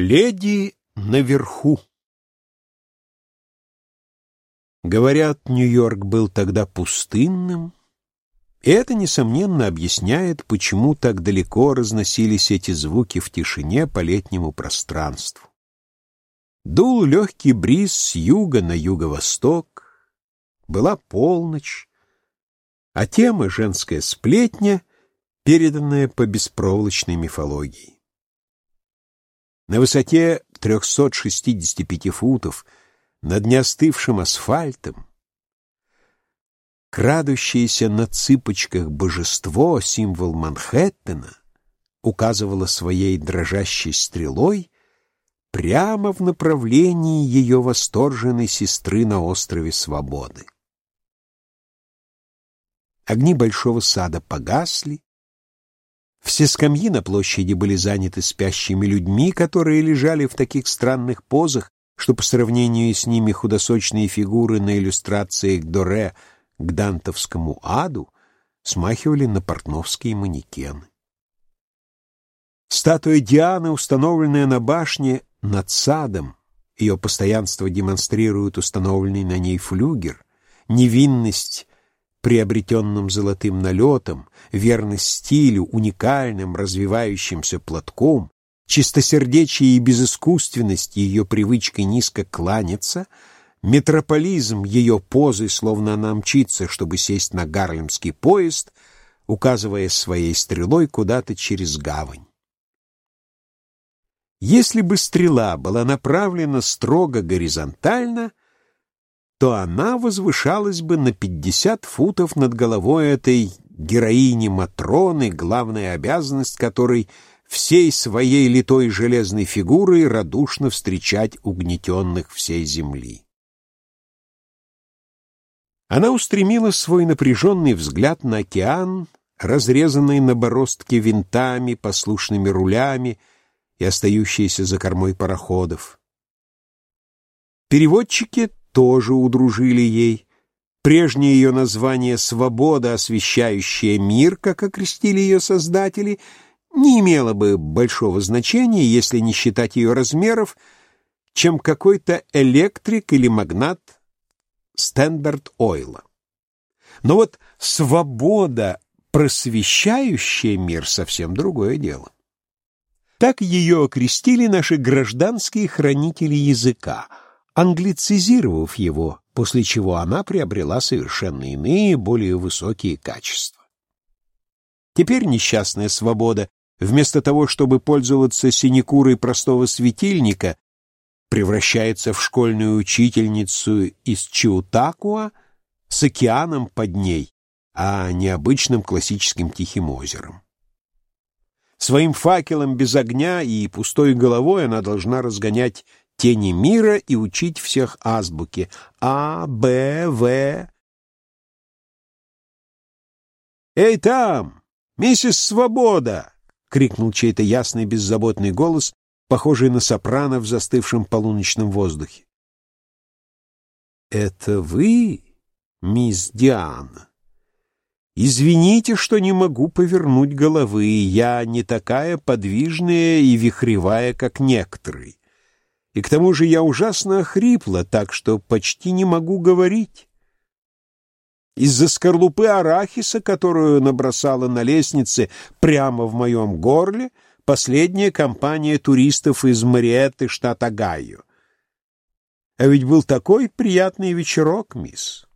Леди наверху Говорят, Нью-Йорк был тогда пустынным, и это, несомненно, объясняет, почему так далеко разносились эти звуки в тишине по летнему пространству. Дул легкий бриз с юга на юго-восток, была полночь, а тема «Женская сплетня», переданная по беспроволочной мифологии. На высоте 365 футов над неостывшим асфальтом крадущееся на цыпочках божество, символ Манхэттена, указывало своей дрожащей стрелой прямо в направлении ее восторженной сестры на острове Свободы. Огни большого сада погасли, все скамьи на площади были заняты спящими людьми, которые лежали в таких странных позах, что по сравнению с ними худосочные фигуры на иллюстрациях Доре к дантовскому аду смахивали на портновские манекены. Статуя Дианы, установленная на башне над садом, ее постоянство демонстрирует установленный на ней флюгер, невинность приобретенным золотым налетом, верность стилю, уникальным развивающимся платком, чистосердечие и безыскусственность ее привычкой низко кланяться, метрополизм ее позы, словно она мчится, чтобы сесть на гарлемский поезд, указывая своей стрелой куда-то через гавань. Если бы стрела была направлена строго горизонтально, то она возвышалась бы на пятьдесят футов над головой этой героини Матроны, главная обязанность которой всей своей литой железной фигурой радушно встречать угнетенных всей земли. Она устремила свой напряженный взгляд на океан, разрезанный на бороздке винтами, послушными рулями и остающиеся за кормой пароходов. Переводчики тоже удружили ей. Прежнее ее название «Свобода, освещающая мир», как окрестили ее создатели, не имело бы большого значения, если не считать ее размеров, чем какой-то электрик или магнат Стендарт Ойла. Но вот «Свобода, просвещающая мир» — совсем другое дело. Так ее окрестили наши гражданские хранители языка — англицизировав его, после чего она приобрела совершенно иные, более высокие качества. Теперь несчастная свобода, вместо того, чтобы пользоваться синекурой простого светильника, превращается в школьную учительницу из Чиутакуа с океаном под ней, а не обычным классическим тихим озером. Своим факелом без огня и пустой головой она должна разгонять тени мира и учить всех азбуки А, Б, В. «Эй, там! Миссис Свобода!» — крикнул чей-то ясный беззаботный голос, похожий на сопрано в застывшем полуночном воздухе. «Это вы, мисс Диана?» «Извините, что не могу повернуть головы. Я не такая подвижная и вихревая, как некоторые и к тому же я ужасно охрипла, так что почти не могу говорить. Из-за скорлупы арахиса, которую набросала на лестнице прямо в моем горле, последняя компания туристов из Мариетты, штат Огайо. А ведь был такой приятный вечерок, мисс.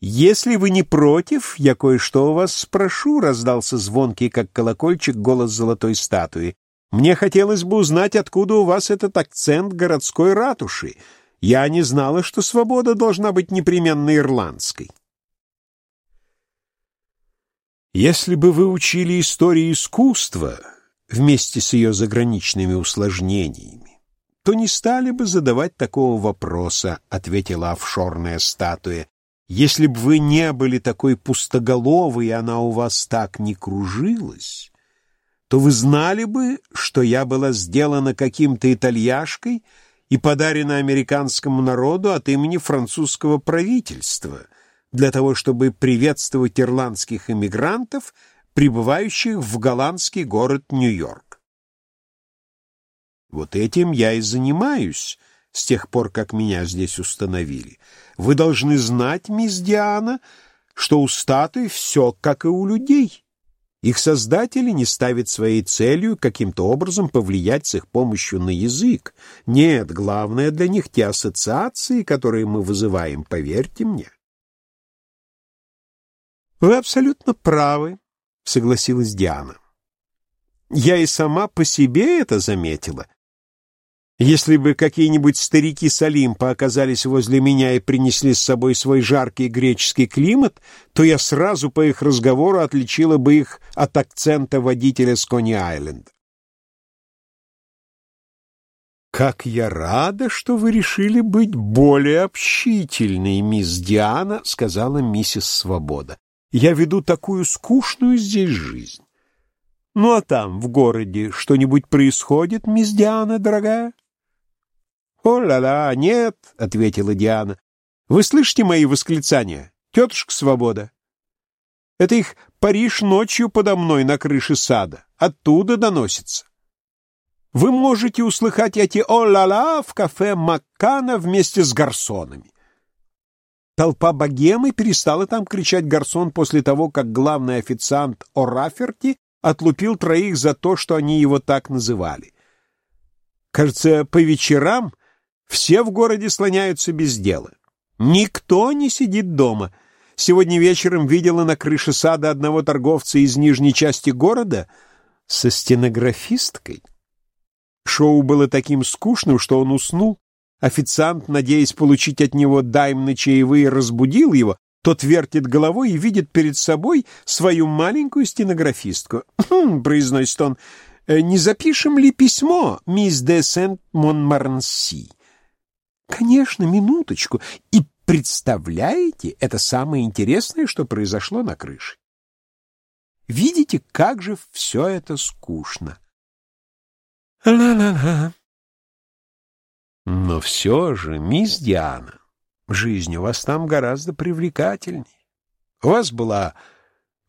«Если вы не против, я кое-что у вас спрошу», — раздался звонкий, как колокольчик, голос золотой статуи. Мне хотелось бы узнать, откуда у вас этот акцент городской ратуши. Я не знала, что свобода должна быть непременно ирландской. Если бы вы учили историю искусства вместе с ее заграничными усложнениями, то не стали бы задавать такого вопроса, — ответила офшорная статуя. Если бы вы не были такой пустоголовой, и она у вас так не кружилась, то вы знали бы, что я была сделана каким-то итальяшкой и подарена американскому народу от имени французского правительства для того, чтобы приветствовать ирландских эмигрантов, прибывающих в голландский город Нью-Йорк. Вот этим я и занимаюсь с тех пор, как меня здесь установили. Вы должны знать, мисс Диана, что у статуи все, как и у людей. Их создатели не ставят своей целью каким-то образом повлиять с их помощью на язык. Нет, главное для них те ассоциации, которые мы вызываем, поверьте мне. Вы абсолютно правы, согласилась Диана. Я и сама по себе это заметила. Если бы какие-нибудь старики с Олимпа оказались возле меня и принесли с собой свой жаркий греческий климат, то я сразу по их разговору отличила бы их от акцента водителя с Кони-Айленд. «Как я рада, что вы решили быть более общительной, мисс Диана», — сказала миссис Свобода. «Я веду такую скучную здесь жизнь. Ну а там, в городе, что-нибудь происходит, мисс Диана, дорогая?» «О-ла-ла, нет», — ответила Диана. «Вы слышите мои восклицания? Тетушка Свобода?» «Это их Париж ночью подо мной на крыше сада. Оттуда доносится. Вы можете услыхать эти «О-ла-ла» в кафе Маккана вместе с гарсонами. Толпа богемы перестала там кричать гарсон после того, как главный официант О'Раферти отлупил троих за то, что они его так называли. Кажется, по вечерам все в городе слоняются без дела. Никто не сидит дома. Сегодня вечером видела на крыше сада одного торговца из нижней части города со стенографисткой. Шоу было таким скучным, что он уснул. Официант, надеясь получить от него дайм на чаевые, разбудил его. Тот вертит головой и видит перед собой свою маленькую стенографистку. «Хм», — произносит он, — «не запишем ли письмо, мисс де Сент-Монмарнси?» Конечно, минуточку. И представляете, это самое интересное, что произошло на крыше. Видите, как же все это скучно. Ла-ла-ла. Но все же, мисс Диана, жизнь у вас там гораздо привлекательнее. У вас была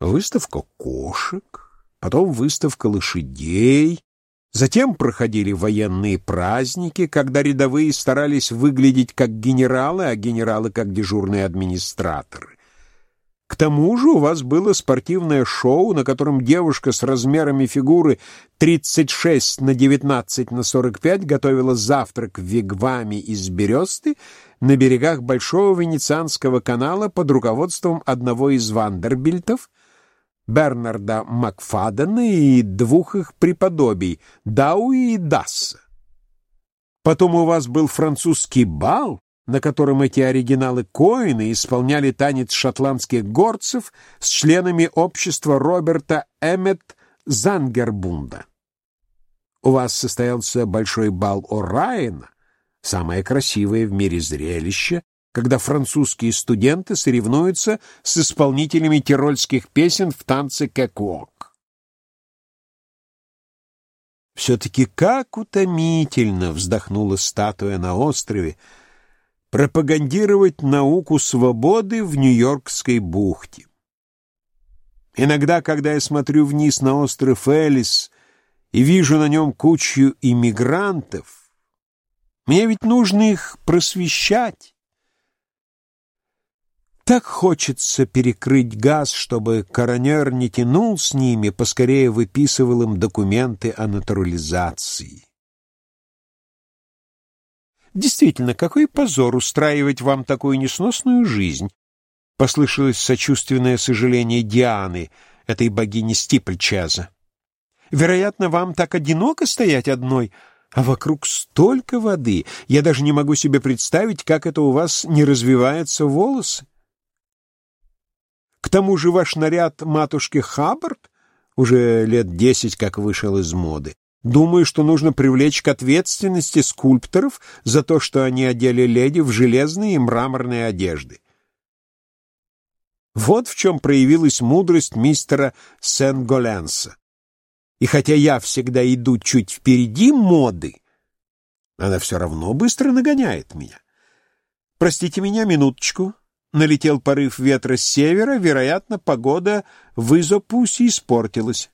выставка кошек, потом выставка лошадей, Затем проходили военные праздники, когда рядовые старались выглядеть как генералы, а генералы как дежурные администраторы. К тому же у вас было спортивное шоу, на котором девушка с размерами фигуры 36 на 19 на 45 готовила завтрак в вигваме из бересты на берегах Большого Венецианского канала под руководством одного из Вандербильтов, Бернарда Макфадена и двух их преподобий, Дауи и Дасса. Потом у вас был французский бал, на котором эти оригиналы Коины исполняли танец шотландских горцев с членами общества Роберта Эммет Зангербунда. У вас состоялся большой бал О'Райена, самое красивое в мире зрелище, когда французские студенты соревнуются с исполнителями тирольских песен в танце кэквок. Все-таки как утомительно вздохнула статуя на острове пропагандировать науку свободы в Нью-Йоркской бухте. Иногда, когда я смотрю вниз на остров Элис и вижу на нем кучу иммигрантов, мне ведь нужно их просвещать. Так хочется перекрыть газ, чтобы коронер не тянул с ними, поскорее выписывал им документы о натурализации. Действительно, какой позор устраивать вам такую несносную жизнь, послышалось сочувственное сожаление Дианы, этой богини Стипльчаза. Вероятно, вам так одиноко стоять одной, а вокруг столько воды. Я даже не могу себе представить, как это у вас не развиваются волосы. К тому же ваш наряд матушки Хаббард уже лет десять как вышел из моды. Думаю, что нужно привлечь к ответственности скульпторов за то, что они одели леди в железные и мраморные одежды. Вот в чем проявилась мудрость мистера Сен-Голенса. И хотя я всегда иду чуть впереди моды, она все равно быстро нагоняет меня. Простите меня минуточку, налетел порыв ветра с севера, вероятно, погода в Изопусе испортилась.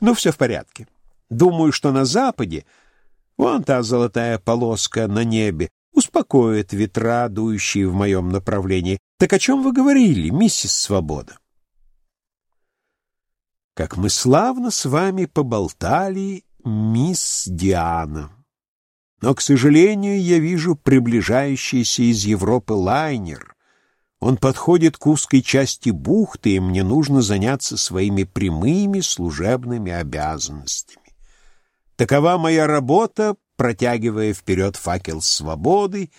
Но все в порядке. Думаю, что на западе Вон та золотая полоска на небе успокоит ветра, дующие в моем направлении. Так о чем вы говорили, миссис Свобода? Как мы славно с вами поболтали, мисс Диана. Но, к сожалению, я вижу приближающийся из Европы лайнер. Он подходит к узкой части бухты, и мне нужно заняться своими прямыми служебными обязанностями. Такова моя работа, протягивая вперед факел свободы,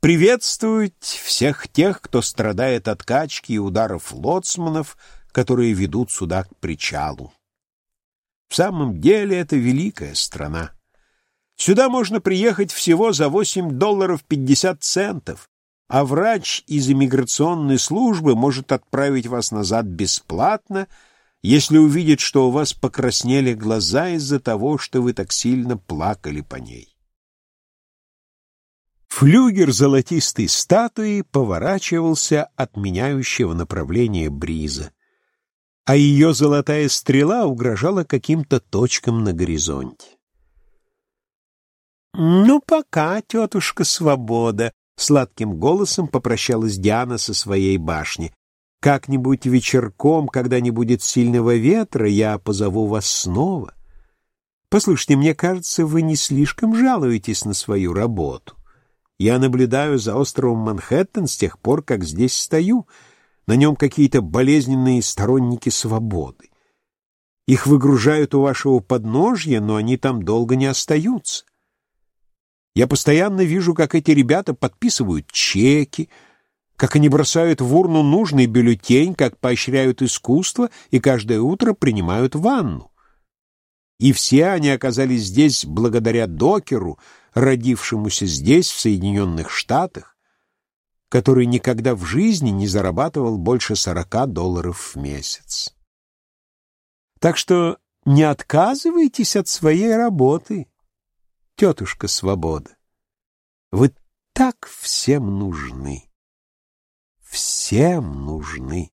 приветствовать всех тех, кто страдает от качки и ударов лоцманов, которые ведут сюда к причалу. В самом деле это великая страна. Сюда можно приехать всего за 8 долларов 50 центов, а врач из иммиграционной службы может отправить вас назад бесплатно, если увидит, что у вас покраснели глаза из-за того, что вы так сильно плакали по ней. Флюгер золотистой статуи поворачивался от меняющего направления бриза, а ее золотая стрела угрожала каким-то точкам на горизонте. «Ну, пока, тетушка Свобода!» — сладким голосом попрощалась Диана со своей башни. Как-нибудь вечерком, когда не будет сильного ветра, я позову вас снова. Послушайте, мне кажется, вы не слишком жалуетесь на свою работу. Я наблюдаю за островом Манхэттен с тех пор, как здесь стою. На нем какие-то болезненные сторонники свободы. Их выгружают у вашего подножья, но они там долго не остаются. Я постоянно вижу, как эти ребята подписывают чеки, как они бросают в урну нужный бюллетень, как поощряют искусство и каждое утро принимают ванну. И все они оказались здесь благодаря докеру, родившемуся здесь, в Соединенных Штатах, который никогда в жизни не зарабатывал больше 40 долларов в месяц. Так что не отказывайтесь от своей работы, тетушка Свобода. Вы так всем нужны всем нужны.